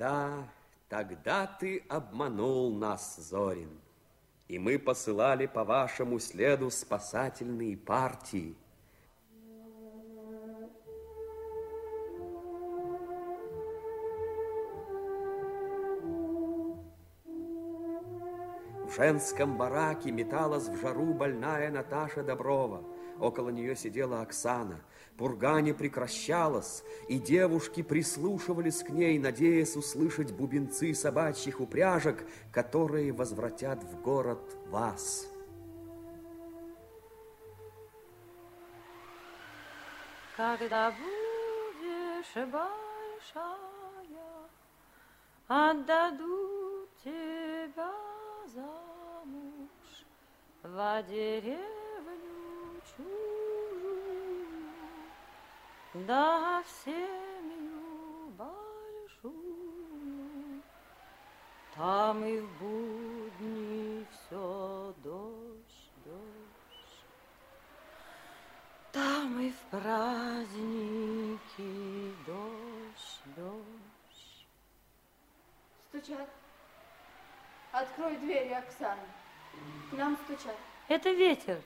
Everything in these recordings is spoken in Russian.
Да, тогда ты обманул нас, Зорин. И мы посылали по вашему следу спасательные партии. В женском бараке металась в жару больная Наташа Доброва. Около нее сидела Оксана. Пурга не прекращалась, и девушки прислушивались к ней, надеясь услышать бубенцы собачьих упряжек, которые возвратят в город вас. Когда будешь большая, отдадут тебя замуж в деревню да семью большую. Там и в будни все дождь, дождь. Там и в праздники дождь, дождь. Стучат. Открой двери, Оксана. К нам стучат. Это ветер.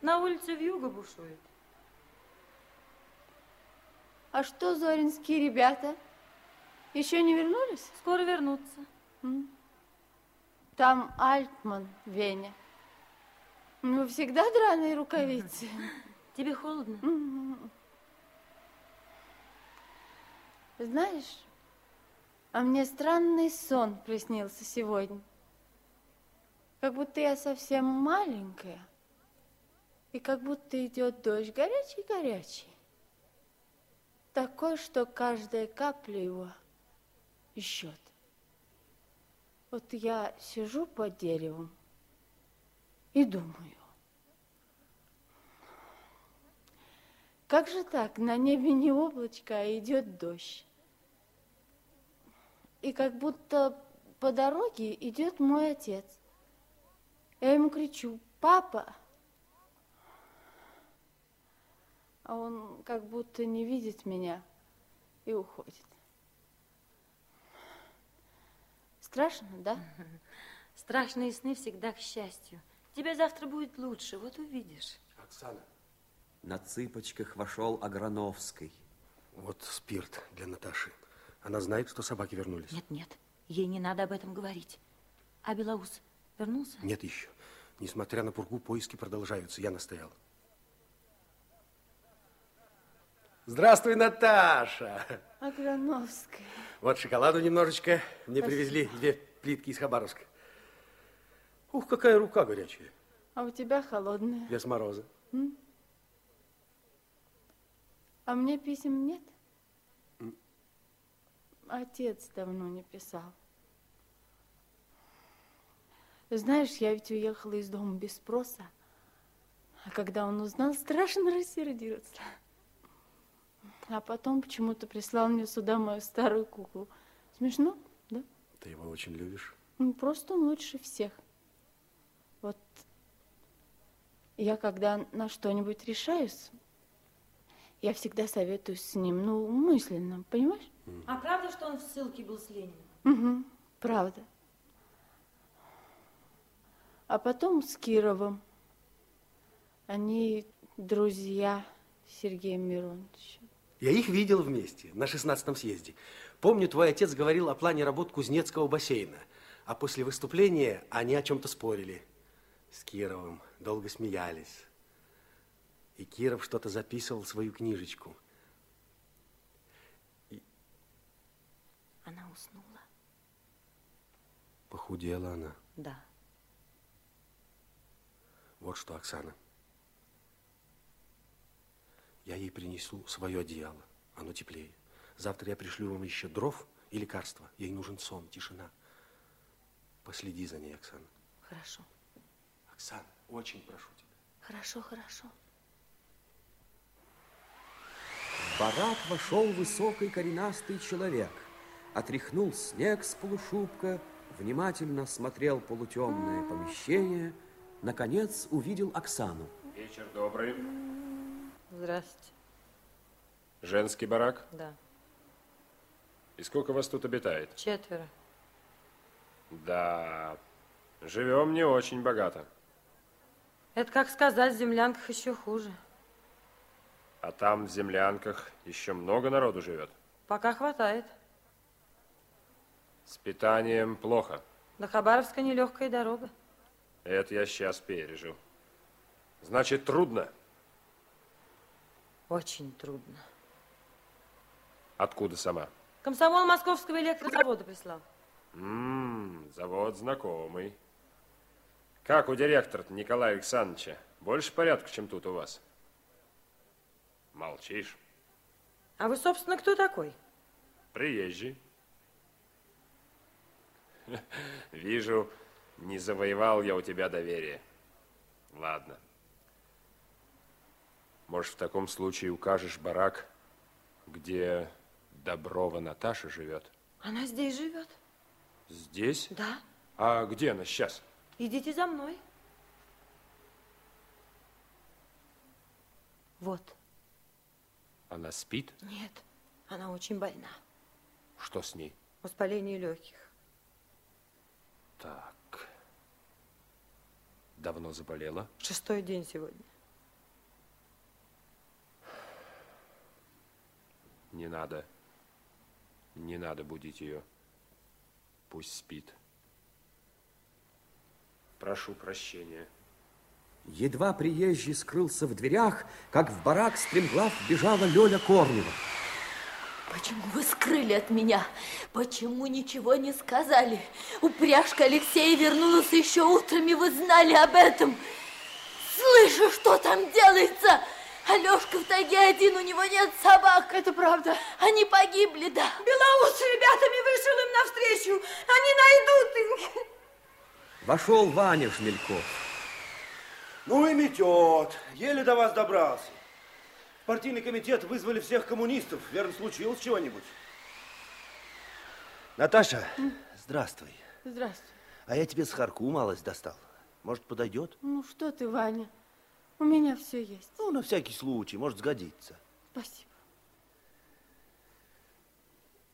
На улице вьюга бушует. А что зоринские ребята? Еще не вернулись? Скоро вернутся. Там Альтман, Веня. Ну, всегда драные рукавицы. Тебе холодно? Мгм. Знаешь, а мне странный сон приснился сегодня. Как будто я совсем маленькая, и как будто идет дождь горячий-горячий. Такой, что каждая капля его и счет. Вот я сижу под деревом и думаю, как же так, на небе не облачко, а идет дождь. И как будто по дороге идет мой отец. Я ему кричу, папа, а он как будто не видит меня и уходит. Страшно, да? Страшные сны всегда к счастью. Тебе завтра будет лучше, вот увидишь. Оксана, На цыпочках вошел Аграновский. вот спирт для Наташи. Она знает, что собаки вернулись? Нет, нет, ей не надо об этом говорить. А Белоус вернулся? Нет еще. Несмотря на пургу, поиски продолжаются. Я настоял. Здравствуй, Наташа! Аграновская. Вот шоколаду немножечко. Мне привезли две плитки из Хабаровска. Ух, какая рука горячая. А у тебя холодная. Без мороза. А мне писем нет? Отец давно не писал. Знаешь, я ведь уехала из дома без спроса. А когда он узнал, страшно рассердился. А потом почему-то прислал мне сюда мою старую куклу. Смешно, да? Ты его очень любишь? Ну, Просто он лучше всех. Вот я когда на что-нибудь решаюсь, я всегда советуюсь с ним, ну, мысленно, понимаешь? А правда, что он в ссылке был с Лениным? Угу, правда. А потом с Кировым. Они друзья Сергея Мироновича. Я их видел вместе на 16-м съезде. Помню, твой отец говорил о плане работ Кузнецкого бассейна. А после выступления они о чем-то спорили с Кировым. Долго смеялись. И Киров что-то записывал в свою книжечку. Она уснула. Похудела она. Да. Вот что, Оксана. Я ей принесу свое одеяло. Оно теплее. Завтра я пришлю вам еще дров и лекарства. Ей нужен сон, тишина. Последи за ней, Оксана. Хорошо. Оксана, очень прошу тебя. Хорошо, хорошо. В барак вошел высокий коренастый человек. Отряхнул снег с полушубка, внимательно осмотрел полутемное помещение, наконец увидел Оксану. Вечер добрый. Здравствуйте. Женский барак. Да. И сколько вас тут обитает? Четверо. Да, живем не очень богато. Это, как сказать, в землянках еще хуже. А там в землянках еще много народу живет. Пока хватает. С питанием плохо. До Хабаровска нелегкая дорога. Это я сейчас пережил. Значит, трудно. Очень трудно. Откуда сама? Комсомол московского электрозавода прислал. Ммм, завод знакомый. Как у директора Николая Александровича? Больше порядка, чем тут у вас? Молчишь? А вы, собственно, кто такой? Приезжий. Вижу, не завоевал я у тебя доверие. Ладно. Может, в таком случае укажешь барак, где Доброва Наташа живет? Она здесь живет. Здесь? Да. А где она сейчас? Идите за мной. Вот. Она спит? Нет, она очень больна. Что с ней? Воспаление легких. Так. Давно заболела? Шестой день сегодня. Не надо. Не надо будить ее. Пусть спит. Прошу прощения. Едва приезжий скрылся в дверях, как в барак стремглав бежала Лёля Корнева. Почему вы скрыли от меня? Почему ничего не сказали? Упряжка Алексея вернулась еще утром, и вы знали об этом. Слышу, что там делается. Алешка в тайге один, у него нет собак. Это правда. Они погибли, да. Белоус с ребятами вышел им навстречу. Они найдут их. Вошел Ваня Жмельков. Ну и метет. Еле до вас добрался. Партийный комитет вызвали всех коммунистов. Верно, случилось чего-нибудь. Наташа, здравствуй. Здравствуй. А я тебе сахарку малость достал. Может, подойдет? Ну что ты, Ваня? У меня все есть. Ну, на всякий случай, может сгодиться. Спасибо.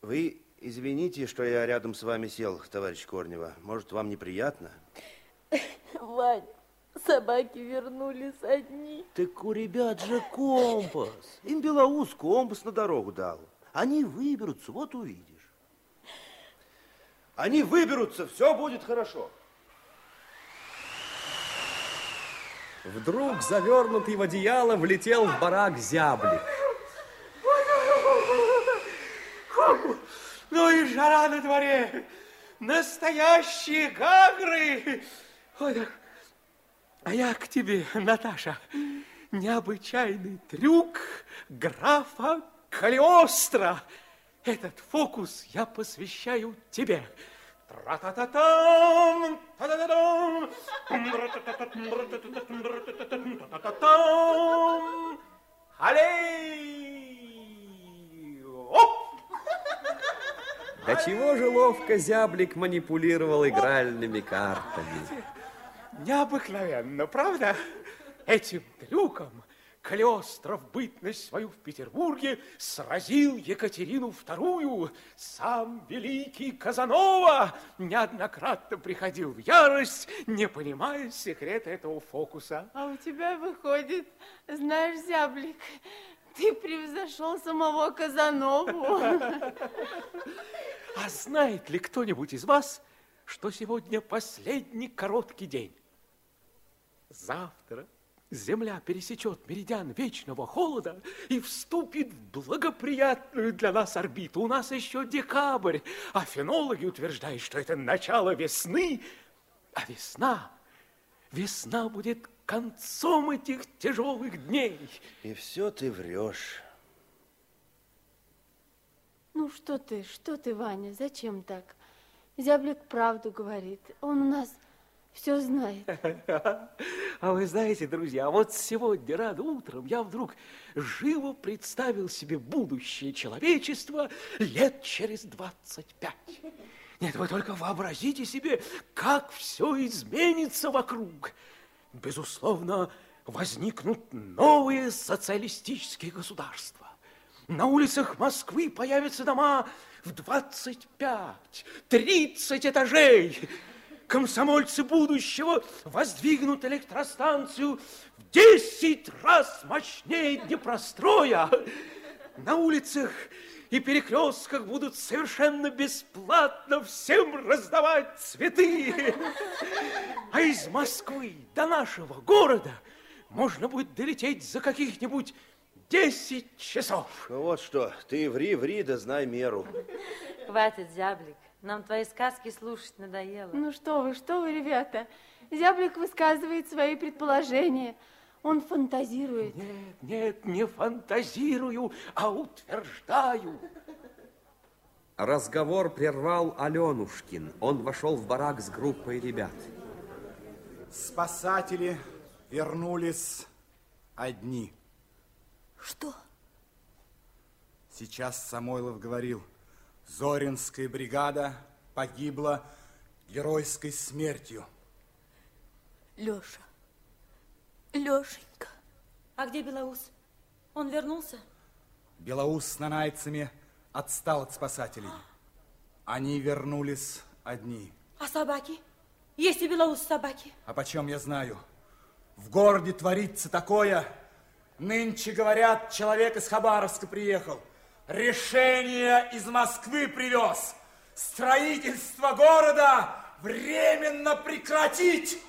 Вы извините, что я рядом с вами сел, товарищ Корнева. Может, вам неприятно? Вань, собаки вернулись одни. Так у ребят же компас. Им Белоус компас на дорогу дал. Они выберутся, вот увидишь. Они выберутся, все будет хорошо. Вдруг, завернутый в одеяло, влетел в барак зяблик. Ну и жара на дворе. Настоящие гагры. Ой, да. А я к тебе, Наташа. Необычайный трюк графа Калиостро. Этот фокус я посвящаю тебе. Тра-та-та-там, та-та-та-там, та-та-та-там, Алей! Оп! До чего же ловко зяблик манипулировал игральными картами. Необыкновенно, правда? Этим трюком Калиостро в бытность свою в Петербурге сразил Екатерину II. Сам великий Казанова неоднократно приходил в ярость, не понимая секрета этого фокуса. А у тебя выходит, знаешь, зяблик, ты превзошел самого Казанову. А знает ли кто-нибудь из вас, что сегодня последний короткий день? Завтра Земля пересечет меридиан вечного холода и вступит в благоприятную для нас орбиту. У нас еще декабрь, а фенологи утверждают, что это начало весны, а весна, весна будет концом этих тяжелых дней. И все ты врешь. Ну что ты, что ты, Ваня, зачем так? Зяблик правду говорит. Он у нас все знает. А вы знаете, друзья, вот сегодня рано утром я вдруг живо представил себе будущее человечества лет через 25. Нет, вы только вообразите себе, как все изменится вокруг. Безусловно, возникнут новые социалистические государства. На улицах Москвы появятся дома в 25, 30 этажей. Комсомольцы будущего воздвигнут электростанцию в 10 раз мощнее Днепростроя. На улицах и перекрестках будут совершенно бесплатно всем раздавать цветы. А из Москвы до нашего города можно будет долететь за каких-нибудь 10 часов. Ну вот что, ты ври, ври, да знай меру. Хватит, зяблик. Нам твои сказки слушать надоело. Ну что вы, что вы, ребята. Зяблик высказывает свои предположения. Он фантазирует. Нет, нет, не фантазирую, а утверждаю. Разговор прервал Аленушкин. Он вошел в барак с группой ребят. Спасатели вернулись одни. Что? Сейчас Самойлов говорил, Зоринская бригада погибла геройской смертью. Леша, Лешенька. А где Белоус? Он вернулся? Белоус с нанайцами отстал от спасателей. Они вернулись одни. А собаки? Есть и Белоус собаки? А почем я знаю? В городе творится такое, Нынче, говорят, человек из Хабаровска приехал. Решение из Москвы привез. Строительство города временно прекратить.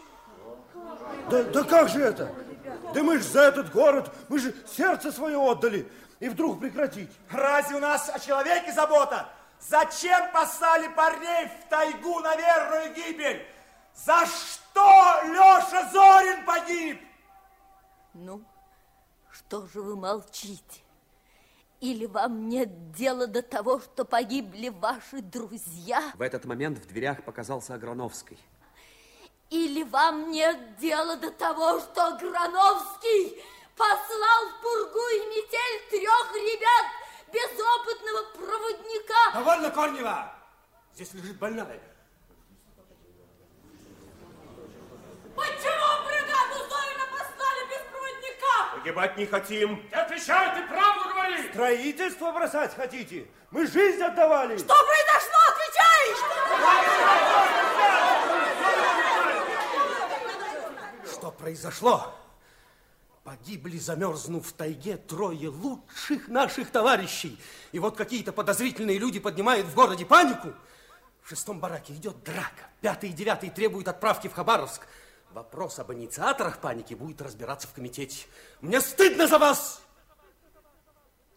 Да, да как же это? Да мы же за этот город, мы же сердце свое отдали. И вдруг прекратить. Разве у нас о человеке забота? Зачем послали парней в тайгу на верную гибель? За что Леша Зорин погиб? Ну, что же вы молчите? Или вам нет дела до того, что погибли ваши друзья? В этот момент в дверях показался Аграновский. Или вам нет дела до того, что Грановский послал в пургу и метель трех ребят безопытного проводника? Довольно, Корнева! Здесь лежит больная. Почему бригаду Погибать не хотим. Ты отвечай, ты правду говоришь. Строительство бросать хотите? Мы жизнь отдавали. Что произошло? Отвечай! Что произошло? Погибли, замерзнув в тайге, трое лучших наших товарищей. И вот какие-то подозрительные люди поднимают в городе панику. В шестом бараке идет драка. Пятый и девятый требуют отправки в Хабаровск. Вопрос об инициаторах паники будет разбираться в комитете. Мне стыдно за вас!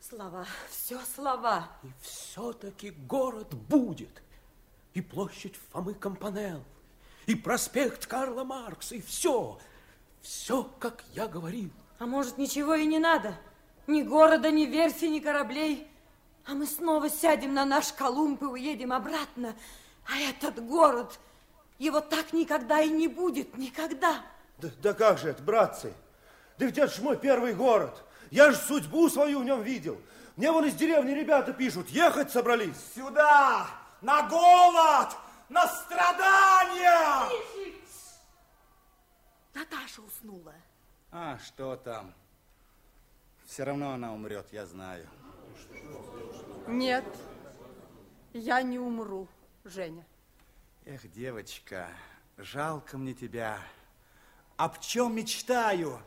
Слова, все слова. И все-таки город будет. И площадь Фомы Компанел, и проспект Карла Маркса, и все, все, как я говорил. А может, ничего и не надо? Ни города, ни верфи, ни кораблей. А мы снова сядем на наш Колумб и уедем обратно. А этот город, его так никогда и не будет, никогда. Да, да как же это, братцы? Да ведь это ж мой первый город. Я же судьбу свою в нем видел. Мне вон из деревни ребята пишут, ехать собрались. Сюда! На голод! На страдания! Наташа уснула. А, что там? Все равно она умрет, я знаю. Нет, я не умру, Женя. Эх, девочка, жалко мне тебя. Об чем мечтаю?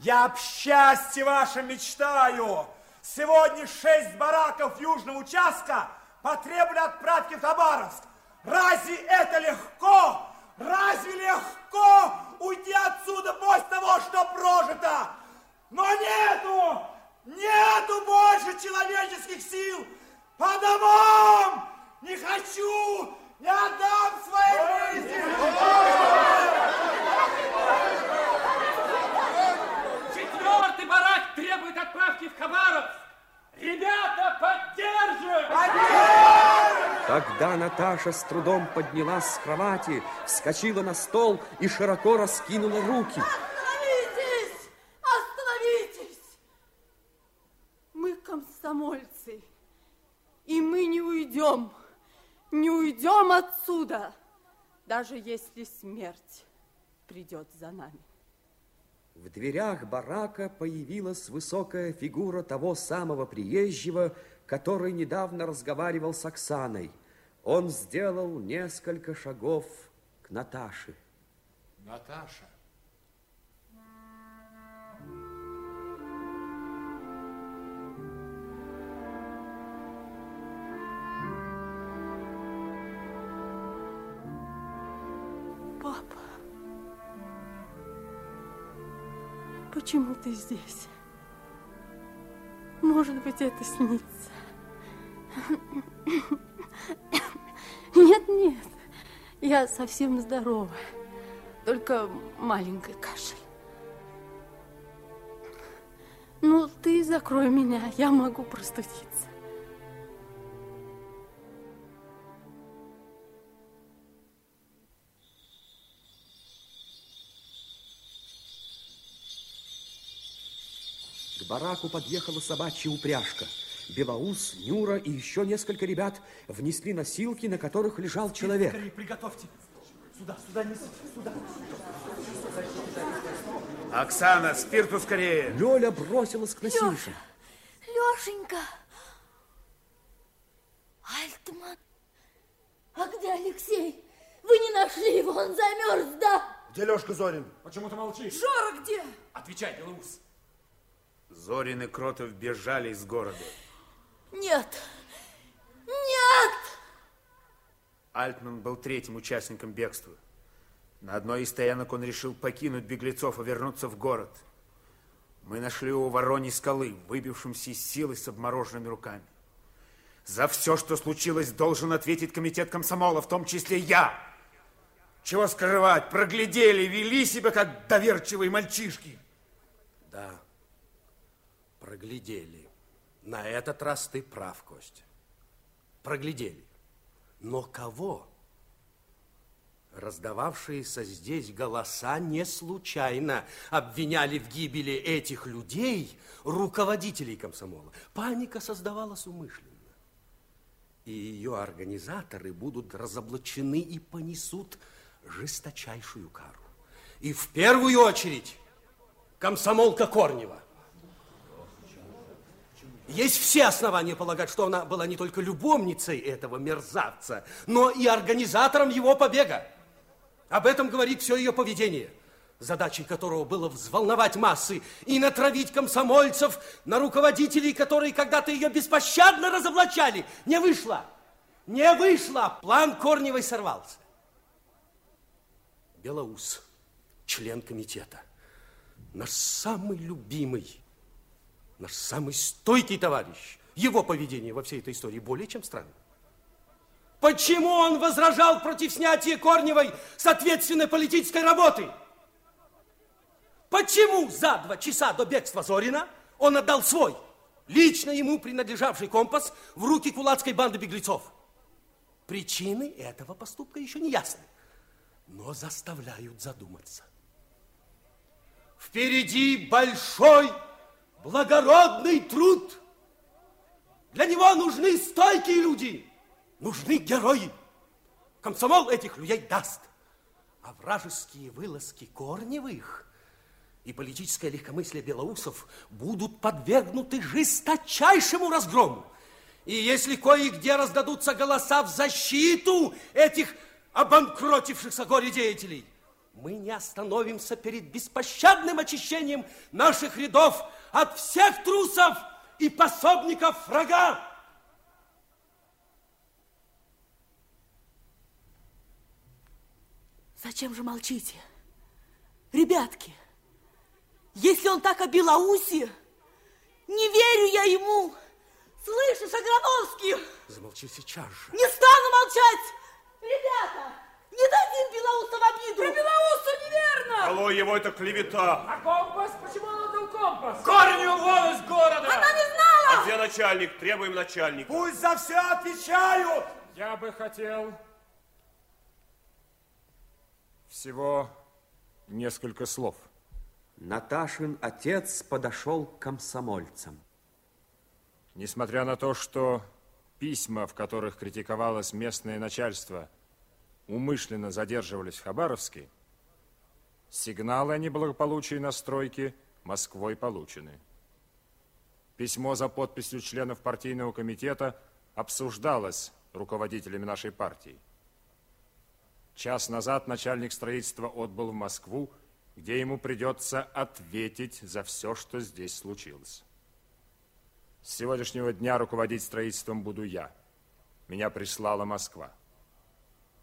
Я об счастье вашем мечтаю. Сегодня шесть бараков южного участка потребовали отправки в Хабаровск. Разве это легко? Разве легко уйти отсюда после того, что прожито? Но нету, нету больше человеческих сил. По домам не хочу, не отдам своей жизни. Четвертый барак требует отправки в Хабаровск. Ребята, поддержим! Тогда Наташа с трудом поднялась с кровати, вскочила на стол и широко раскинула руки. Остановитесь! Остановитесь! Мы комсомольцы, и мы не уйдем, не уйдем отсюда, даже если смерть придет за нами. В дверях барака появилась высокая фигура того самого приезжего, который недавно разговаривал с Оксаной. Он сделал несколько шагов к Наташе. Наташа. Почему ты здесь? Может быть, это снится. Нет, нет, я совсем здорова. Только маленький кашель. Ну, ты закрой меня, я могу простудиться. К бараку подъехала собачья упряжка. Белоус, Нюра и еще несколько ребят внесли носилки, на которых лежал человек. Скорее, приготовьте. Сюда, сюда несите, сюда. Оксана, спирту скорее. Лёля бросилась к носилкам. Лешенька! Альтман! А где Алексей? Вы не нашли его, он замерз, да? Где Лёшка Зорин? Почему ты молчишь? Жора где? Отвечай, Белоус. Зорин и Кротов бежали из города. Нет! Нет! Альтман был третьим участником бегства. На одной из стоянок он решил покинуть беглецов и вернуться в город. Мы нашли его у Вороньей скалы, выбившимся из силы с обмороженными руками. За все, что случилось, должен ответить комитет комсомола, в том числе я. Чего скрывать? Проглядели, вели себя, как доверчивые мальчишки. Да, проглядели. На этот раз ты прав, Костя. Проглядели. Но кого? Раздававшиеся здесь голоса не случайно обвиняли в гибели этих людей руководителей комсомола. Паника создавалась умышленно. И ее организаторы будут разоблачены и понесут жесточайшую кару. И в первую очередь комсомолка Корнева. Есть все основания полагать, что она была не только любовницей этого мерзавца, но и организатором его побега. Об этом говорит все ее поведение, задачей которого было взволновать массы и натравить комсомольцев на руководителей, которые когда-то ее беспощадно разоблачали. Не вышло. Не вышло. План Корневой сорвался. Белоус, член комитета, наш самый любимый наш самый стойкий товарищ. Его поведение во всей этой истории более чем странно. Почему он возражал против снятия Корневой с ответственной политической работы? Почему за два часа до бегства Зорина он отдал свой, лично ему принадлежавший компас в руки кулацкой банды беглецов? Причины этого поступка еще не ясны, но заставляют задуматься. Впереди большой благородный труд. Для него нужны стойкие люди, нужны герои. Комсомол этих людей даст. А вражеские вылазки Корневых и политическое легкомыслие белоусов будут подвергнуты жесточайшему разгрому. И если кое-где раздадутся голоса в защиту этих обанкротившихся горе-деятелей, мы не остановимся перед беспощадным очищением наших рядов от всех трусов и пособников врага. Зачем же молчите? Ребятки, если он так о Белоусе, не верю я ему. Слышишь, Аграновский? Замолчи сейчас же. Не стану молчать! Ребята, не дадим Белоуса в обиду! Про Белоуса неверно! Алло, его это клевета. А компас? Отдал компас? Корню вон из города! Она не знала! А где начальник? Требуем начальника. Пусть за все отвечают! Я бы хотел всего несколько слов. Наташин отец подошел к комсомольцам. Несмотря на то, что письма, в которых критиковалось местное начальство, умышленно задерживались в Хабаровске, Сигналы о неблагополучии на стройке Москвой получены. Письмо за подписью членов партийного комитета обсуждалось руководителями нашей партии. Час назад начальник строительства отбыл в Москву, где ему придется ответить за все, что здесь случилось. С сегодняшнего дня руководить строительством буду я. Меня прислала Москва.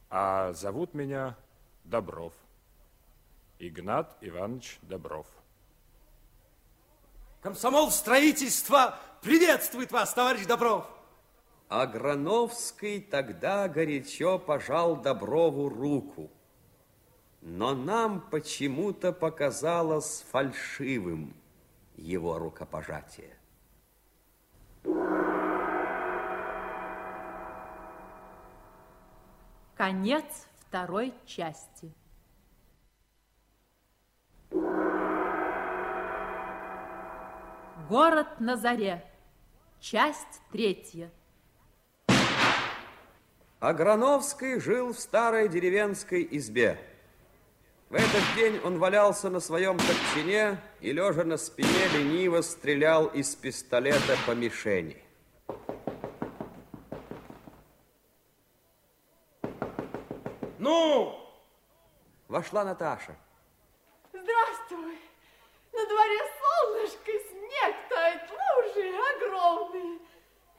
А зовут меня Добров. Игнат Иванович Добров. Комсомол строительства приветствует вас, товарищ Добров. А Грановский тогда горячо пожал Доброву руку. Но нам почему-то показалось фальшивым его рукопожатие. Конец второй части. Город на заре. Часть третья. Аграновский жил в старой деревенской избе. В этот день он валялся на своем топчине и, лежа на спине, лениво стрелял из пистолета по мишени. Ну? Вошла Наташа. Здравствуй. На дворе солнышко, снег тает, лужи огромные.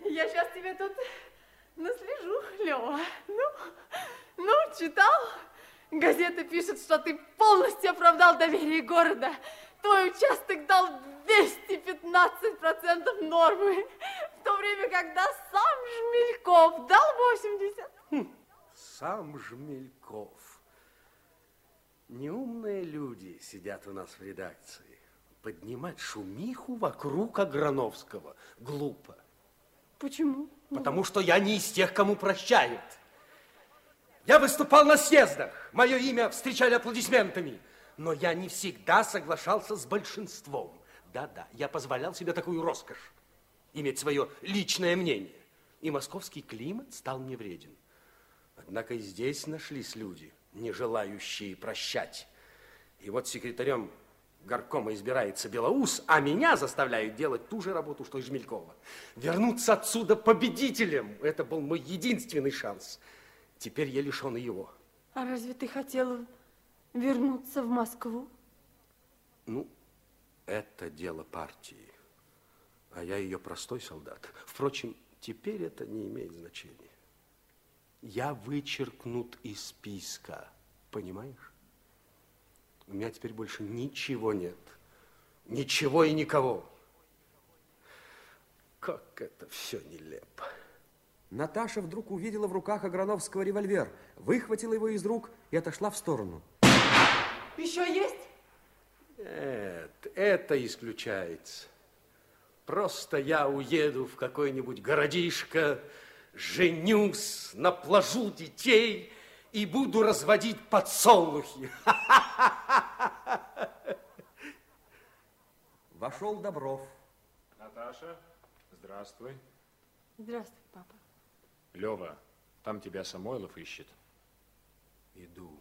Я сейчас тебе тут наслежу, Лева. Ну, ну, читал? Газета пишет, что ты полностью оправдал доверие города. Твой участок дал 215% нормы, в то время, когда сам Жмельков дал 80%. Хм, сам Жмельков. Неумные люди сидят у нас в редакции. Поднимать шумиху вокруг Аграновского глупо. Почему? Потому что я не из тех, кому прощают. Я выступал на съездах. Мое имя встречали аплодисментами. Но я не всегда соглашался с большинством. Да-да, я позволял себе такую роскошь. Иметь свое личное мнение. И московский климат стал мне вреден. Однако и здесь нашлись люди, не желающие прощать. И вот секретарем горкома избирается Белоус, а меня заставляют делать ту же работу, что и Жмелькова. Вернуться отсюда победителем – это был мой единственный шанс. Теперь я лишен его. А разве ты хотел вернуться в Москву? Ну, это дело партии, а я ее простой солдат. Впрочем, теперь это не имеет значения. Я вычеркнут из списка, понимаешь? У меня теперь больше ничего нет. Ничего и никого. Как это все нелепо. Наташа вдруг увидела в руках Аграновского револьвер, выхватила его из рук и отошла в сторону. Еще есть? Нет, это исключается. Просто я уеду в какой-нибудь городишко, женюсь, наплажу детей и буду разводить подсолнухи. Вошел Добров. Наташа, здравствуй. Здравствуй, папа. Лева, там тебя Самойлов ищет. Иду.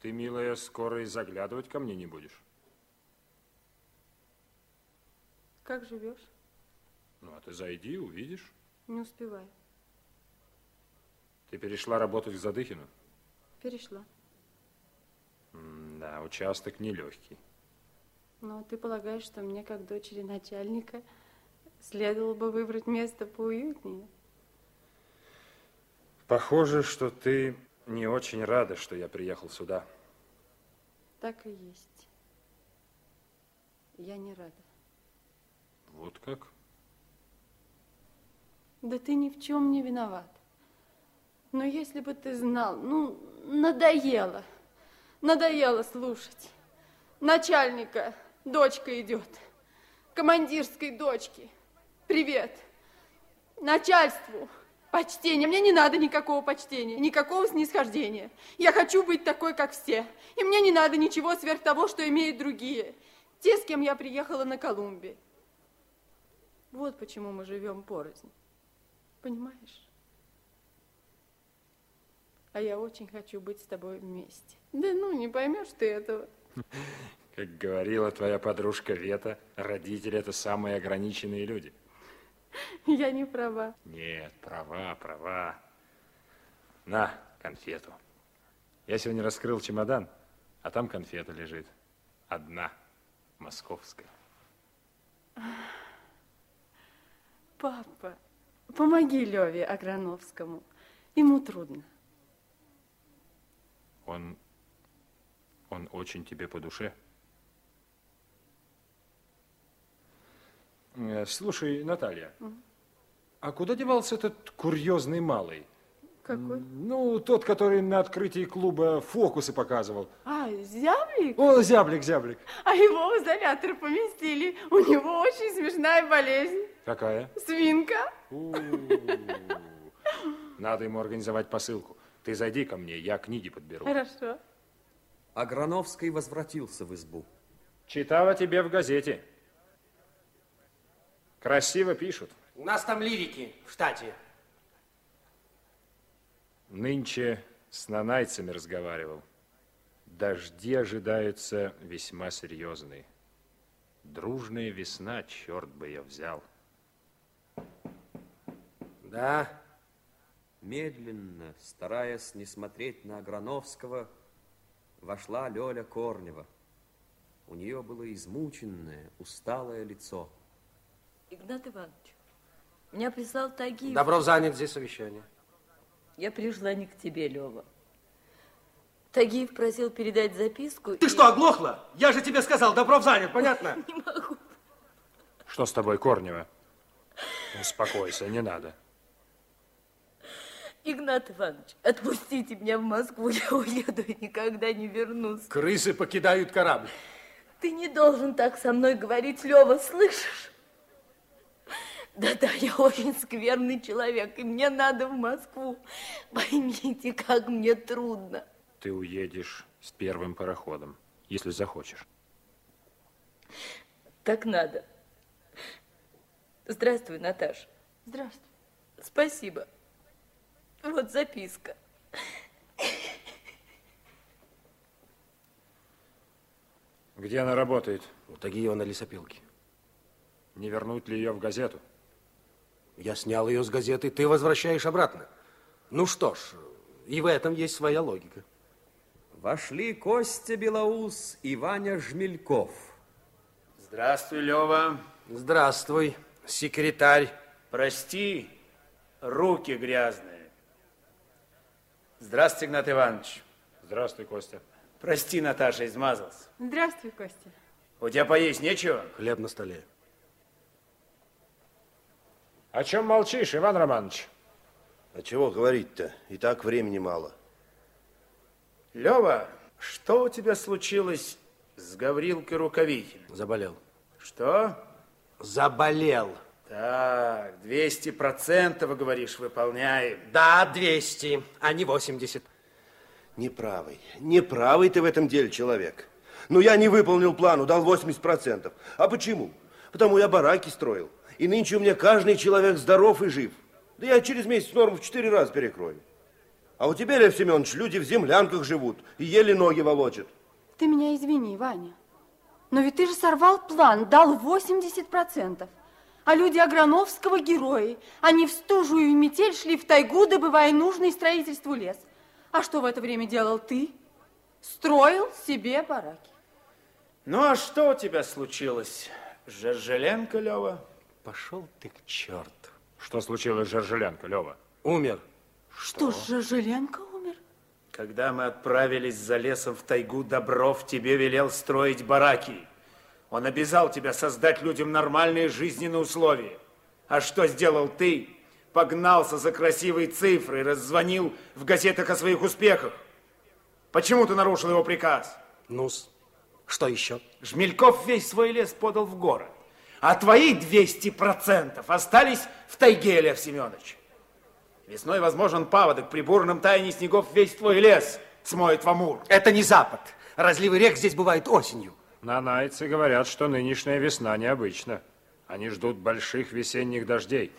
Ты, милая, скоро и заглядывать ко мне не будешь. Как живешь? Ну, а ты зайди, увидишь. Не успеваю. Ты перешла работать к Задыхину? Перешла. Да, участок нелегкий. Но ты полагаешь, что мне, как дочери начальника, следовало бы выбрать место поуютнее? Похоже, что ты не очень рада, что я приехал сюда. Так и есть. Я не рада. Вот как? Да ты ни в чем не виноват. Но если бы ты знал, ну, надоело. Надоело слушать. Начальника дочка идет. Командирской дочки. Привет. Начальству. Почтение. Мне не надо никакого почтения, никакого снисхождения. Я хочу быть такой, как все. И мне не надо ничего сверх того, что имеют другие. Те, с кем я приехала на Колумбии. Вот почему мы живем порознь. Понимаешь? А я очень хочу быть с тобой вместе. Да ну, не поймешь ты этого. Как говорила твоя подружка Вета, родители – это самые ограниченные люди. Я не права. Нет, права, права. На, конфету. Я сегодня раскрыл чемодан, а там конфета лежит. Одна, московская. Папа, помоги Леве Аграновскому. Ему трудно. Он, он очень тебе по душе. Э, Слушай, Наталья, а куда девался этот курьезный малый? Какой? Ну, тот, который на открытии клуба фокусы показывал. А, зяблик? О, зяблик, зяблик. А его в изолятор поместили. У него очень смешная болезнь. Какая? Свинка. Надо ему организовать посылку. Ты зайди ко мне, я книги подберу. Хорошо. Аграновский возвратился в избу. Читала тебе в газете. Красиво пишут. У нас там лирики в штате. Нынче с нанайцами разговаривал. Дожди ожидаются весьма серьезные. Дружная весна, черт бы я взял. Да. Медленно, стараясь не смотреть на Аграновского, вошла Лёля Корнева. У нее было измученное, усталое лицо. Игнат Иванович, меня прислал Тагиев. Добро занят здесь совещание. Я пришла не к тебе, Лева. Тагиев просил передать записку. Ты и- что, оглохла? Я же тебе сказал, Добров занят, понятно? Не могу. Что с тобой, Корнева? Успокойся, не надо. Игнат Иванович, отпустите меня в Москву, я уеду и никогда не вернусь. Крысы покидают корабль. Ты не должен так со мной говорить, Лева, слышишь? Да-да, я очень скверный человек, и мне надо в Москву. Поймите, как мне трудно. Ты уедешь с первым пароходом, если захочешь. Так надо. Здравствуй, Наташа. Здравствуй. Спасибо. Вот записка. Где она работает? У Тагиева на лесопилке. Не вернуть ли ее в газету? Я снял ее с газеты, ты возвращаешь обратно. Ну что ж, и в этом есть своя логика. Вошли Костя Белоус и Ваня Жмельков. Здравствуй, Лева. Здравствуй, секретарь. Прости, руки грязные. Здравствуй, Игнат Иванович. Здравствуй, Костя. Прости, Наташа, измазался. Здравствуй, Костя. У тебя поесть нечего? Хлеб на столе. О чем молчишь, Иван Романович? А чего говорить-то? И так времени мало. Лева, что у тебя случилось с Гаврилкой Рукавихиным? Заболел. Что? Заболел. Так, 200 процентов, говоришь, выполняем. Да, 200, а не 80. Неправый. Неправый ты в этом деле человек. Ну, я не выполнил плану, дал 80%. А почему? Потому я бараки строил. И нынче у меня каждый человек здоров и жив. Да я через месяц норму в четыре раза перекрою. А у тебя, Лев Семенович, люди в землянках живут и еле ноги волочат. Ты меня извини, Ваня. Но ведь ты же сорвал план, дал 80%. А люди Аграновского герои. Они в стужу и в метель шли в тайгу, добывая нужный строительству лес. А что в это время делал ты? Строил себе бараки. Ну, а что у тебя случилось? Жержеленко, Лева? Пошел ты к черту. Что случилось с Жержеленко, Лева? Умер. Что, Жержеленко умер? Когда мы отправились за лесом в тайгу, Добров тебе велел строить бараки. Он обязал тебя создать людям нормальные жизненные условия. А что сделал ты? Погнался за красивые цифры раззвонил в газетах о своих успехах. Почему ты нарушил его приказ? ну что еще? Жмельков весь свой лес подал в город. А твои 200% остались в тайге, Лев Семенович. Весной возможен паводок. При бурном таянии снегов весь твой лес смоет в Амур. Это не запад. Разливы рек здесь бывают осенью. Нанайцы говорят, что нынешняя весна необычна. Они ждут больших весенних дождей.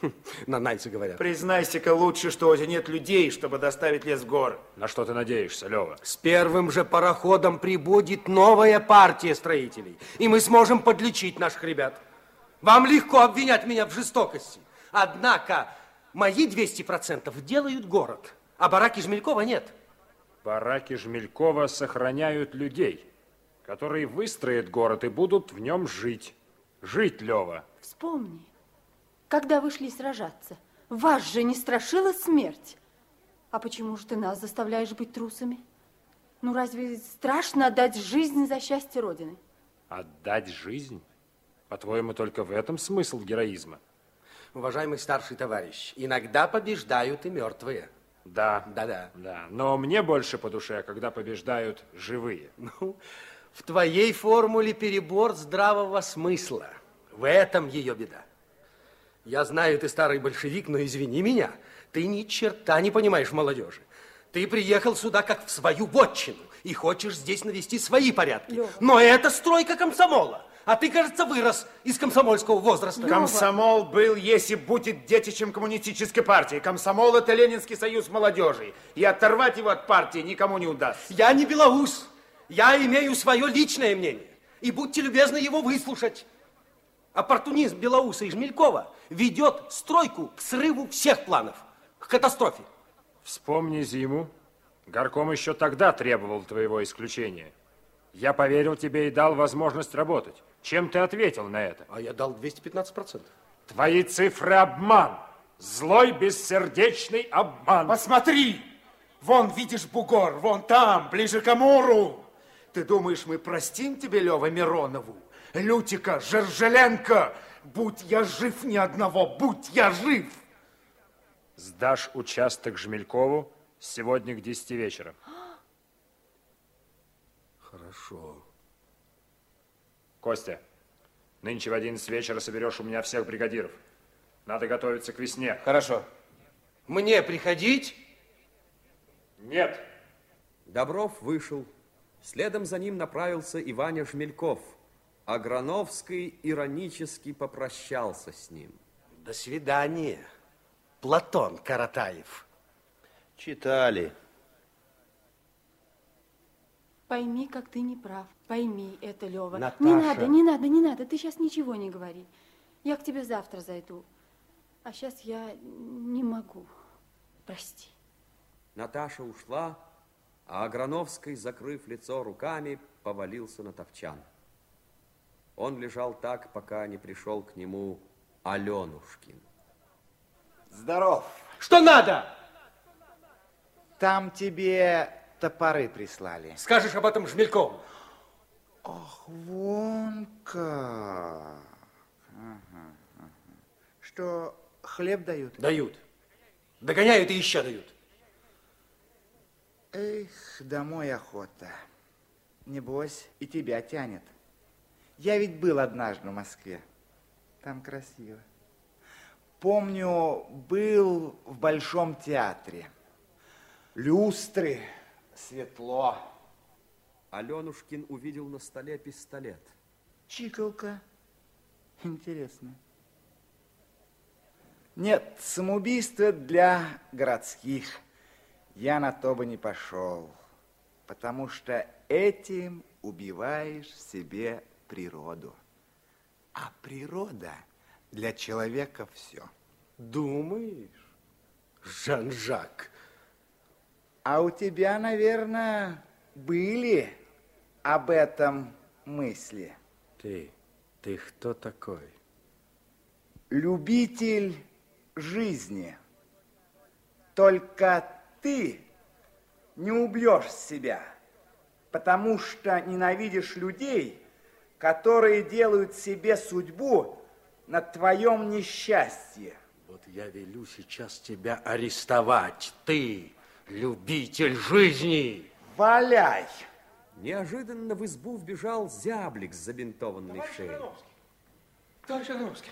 На Нальце говорят. Признайся-ка лучше, что у тебя нет людей, чтобы доставить лес в горы. На что ты надеешься, Лева? С первым же пароходом прибудет новая партия строителей, и мы сможем подлечить наших ребят. Вам легко обвинять меня в жестокости. Однако мои 200% делают город, а бараки Жмелькова нет. Бараки Жмелькова сохраняют людей, которые выстроят город и будут в нем жить. Жить, Лева. Вспомни, когда вы шли сражаться, вас же не страшила смерть. А почему же ты нас заставляешь быть трусами? Ну, разве страшно отдать жизнь за счастье Родины? Отдать жизнь? По-твоему, только в этом смысл героизма? Уважаемый старший товарищ, иногда побеждают и мертвые. Да. Да-да. Да. Но мне больше по душе, когда побеждают живые. Ну, в твоей формуле перебор здравого смысла. В этом ее беда. Я знаю, ты старый большевик, но извини меня, ты ни черта не понимаешь молодежи. Ты приехал сюда как в свою вотчину и хочешь здесь навести свои порядки. Лёва. Но это стройка комсомола. А ты, кажется, вырос из комсомольского возраста. Комсомол был, если будет детищем коммунистической партии. Комсомол – это Ленинский союз молодежи. И оторвать его от партии никому не удастся. Я не белоус. Я имею свое личное мнение. И будьте любезны его выслушать. Оппортунизм Белоуса и Жмелькова ведет стройку к срыву всех планов, к катастрофе. Вспомни зиму. Горком еще тогда требовал твоего исключения. Я поверил тебе и дал возможность работать. Чем ты ответил на это? А я дал 215%. Твои цифры обман. Злой, бессердечный обман. Посмотри! Вон, видишь бугор, вон там, ближе к Амуру. Ты думаешь, мы простим тебе, Лева Миронову? Лютика, Жержеленко, будь я жив ни одного, будь я жив! Сдашь участок Жмелькову сегодня к 10 вечера. Хорошо. Костя, нынче в 11 вечера соберешь у меня всех бригадиров. Надо готовиться к весне. Хорошо. Мне приходить? Нет. Добров вышел. Следом за ним направился и Ваня Жмельков. А Грановский иронически попрощался с ним. До свидания, Платон Каратаев. Читали. Пойми, как ты не прав. Пойми это, Лева. Наташа. Не надо, не надо, не надо. Ты сейчас ничего не говори. Я к тебе завтра зайду. А сейчас я не могу. Прости. Наташа ушла, а Аграновский, закрыв лицо руками, повалился на товчан. Он лежал так, пока не пришел к нему Аленушкин. Здоров. Что надо? Там тебе топоры прислали. Скажешь об этом Жмелькову. Ах, вон как. Ага, ага. Что, хлеб дают? Дают. Догоняют и еще дают. Эх, домой охота. Небось, и тебя тянет. Я ведь был однажды в Москве. Там красиво. Помню, был в Большом театре. Люстры, светло. Аленушкин увидел на столе пистолет. Чикалка. Интересно. Нет, самоубийство для городских. Я на то бы не пошел, потому что этим убиваешь в себе природу. А природа для человека все. Думаешь, Жан-Жак? А у тебя, наверное, были об этом мысли. Ты, ты кто такой? Любитель жизни. Только ты не убьешь себя, потому что ненавидишь людей, которые делают себе судьбу на твоем несчастье. Вот я велю сейчас тебя арестовать. Ты, любитель жизни. Валяй! Неожиданно в избу вбежал зяблик с забинтованной шеей. Товарищ Аграновский,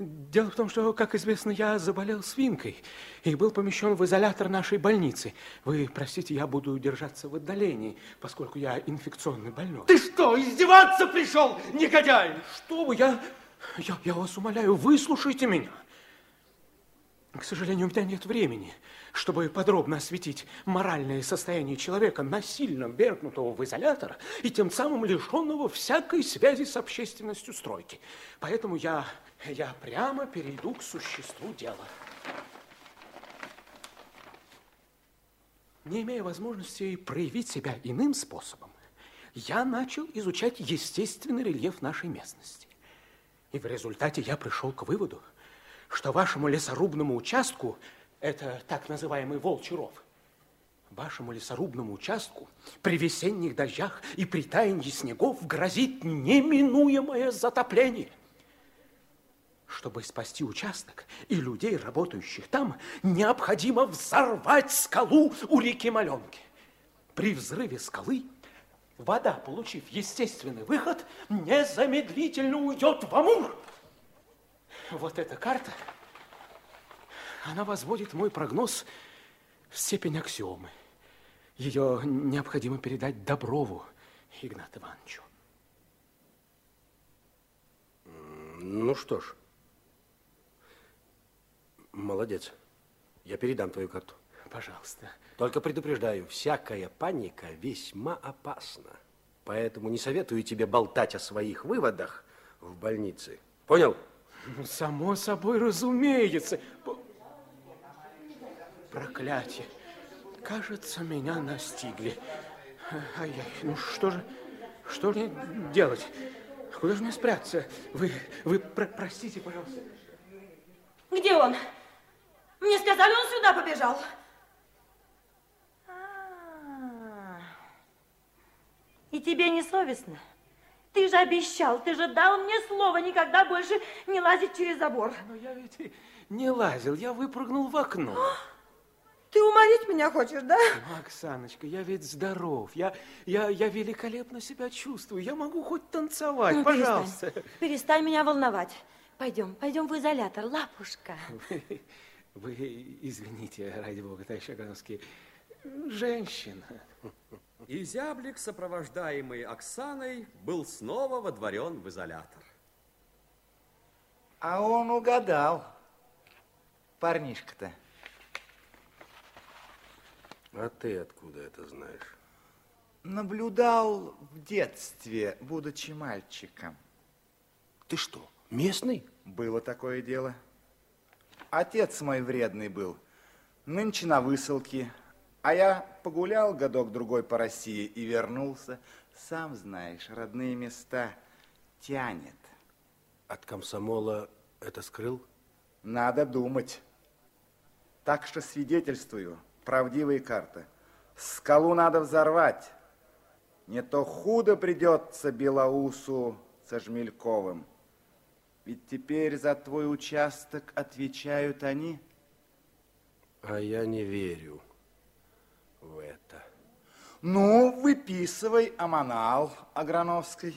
дело в том, что, как известно, я заболел свинкой и был помещен в изолятор нашей больницы. Вы простите, я буду держаться в отдалении, поскольку я инфекционный больной. Ты что, издеваться пришел, негодяй? Что вы, я Я, я вас умоляю, выслушайте меня. К сожалению, у меня нет времени, чтобы подробно осветить моральное состояние человека, насильно вергнутого в изолятор и тем самым лишенного всякой связи с общественностью стройки. Поэтому я, я прямо перейду к существу дела. Не имея возможности проявить себя иным способом, я начал изучать естественный рельеф нашей местности. И в результате я пришел к выводу, что вашему лесорубному участку, это так называемый волчий ров, вашему лесорубному участку при весенних дождях и при таянии снегов грозит неминуемое затопление. Чтобы спасти участок и людей, работающих там, необходимо взорвать скалу у реки Маленки. При взрыве скалы вода, получив естественный выход, незамедлительно уйдет в Амур. Вот эта карта, она возводит мой прогноз в степень аксиомы. Ее необходимо передать Доброву Игнату Ивановичу. Ну что ж, молодец. Я передам твою карту. Пожалуйста. Только предупреждаю, всякая паника весьма опасна. Поэтому не советую тебе болтать о своих выводах в больнице. Понял? Ну, само собой разумеется. Проклятие. Кажется, меня настигли. Ай, яй ну что же, что мне делать? Куда же мне спрятаться? Вы, вы про простите, пожалуйста. Где он? Мне сказали, он сюда побежал. И тебе не совестно? Ты же обещал, ты же дал мне слово никогда больше не лазить через забор. Но я ведь не лазил, я выпрыгнул в окно. Ты уморить меня хочешь, да? Ну, Оксаночка, я ведь здоров, я, я, я великолепно себя чувствую, я могу хоть танцевать, ну, пожалуйста. Перестань, перестань меня волновать. Пойдем, пойдем в изолятор, лапушка. Вы, вы извините, ради бога, товарищ Аграновский, женщина. И зяблик, сопровождаемый Оксаной, был снова водворен в изолятор. А он угадал, парнишка-то. А ты откуда это знаешь? Наблюдал в детстве, будучи мальчиком. Ты что, местный? Было такое дело. Отец мой вредный был. Нынче на высылке. А я погулял годок-другой по России и вернулся. Сам знаешь, родные места тянет. От комсомола это скрыл? Надо думать. Так что свидетельствую, правдивые карты. Скалу надо взорвать. Не то худо придется Белоусу со Жмельковым. Ведь теперь за твой участок отвечают они. А я не верю в это. Ну, выписывай Аманал Аграновской.